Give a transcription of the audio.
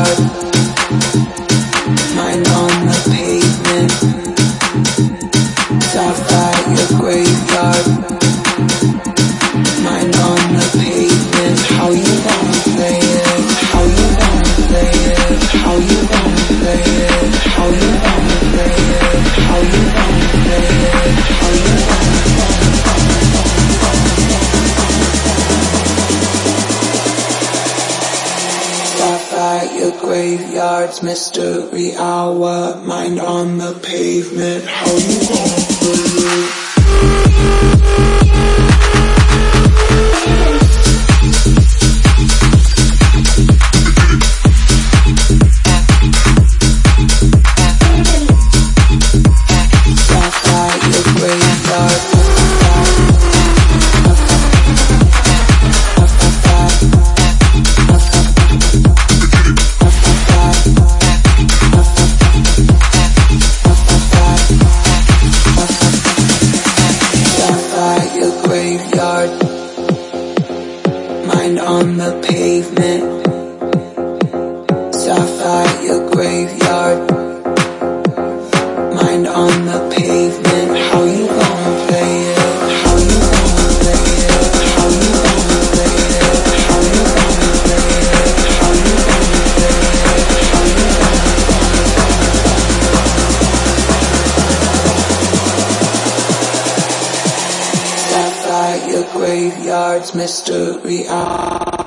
heart. Sapphire graveyards, mystery hour, mind on the pavement. How you gon' believe? Mind on the pavement. Sapphire your graveyard. Mind on the pavement. Sapphire graveyards, mystery hour.